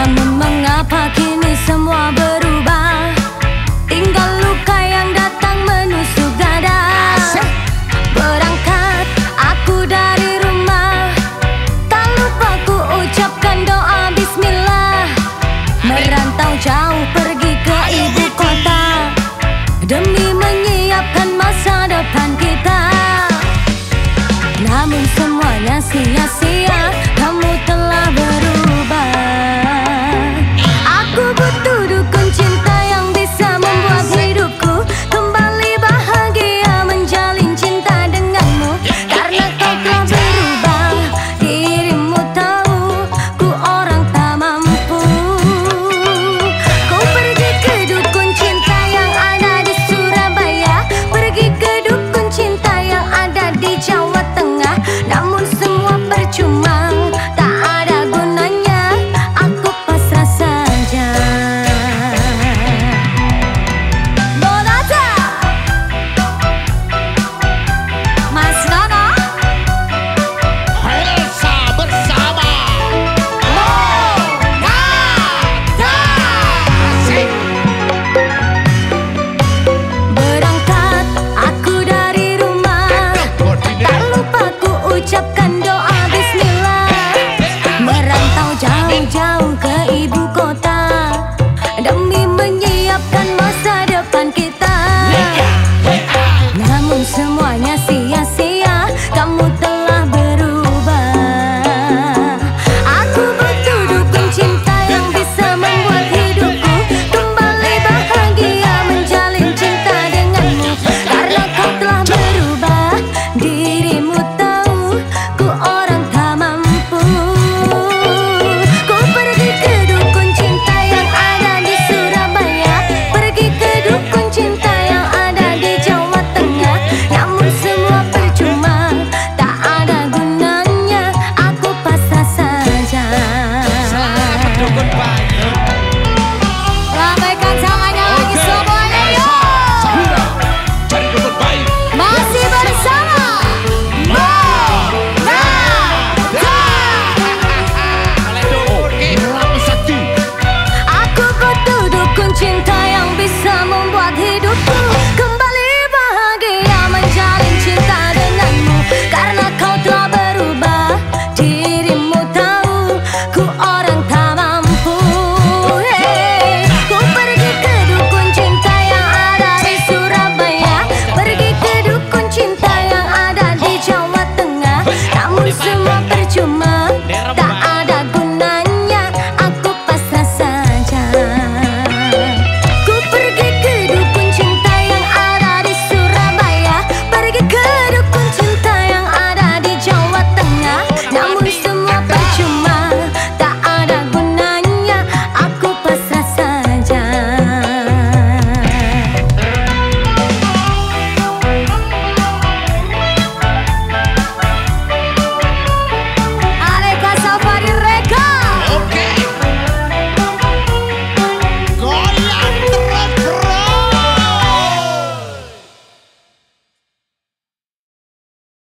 Namun mengapa kini semua berubah? Tinggal luka yang datang menusuk dada. Berangkat aku dari rumah. Tak lupa ku ucapkan doa bismillah. Merantau jauh pergi ke ibu kota. Demi menyiapkan masa depan kita. Namun semuanya sia-sia. Kamu telah Kau ke ibu kota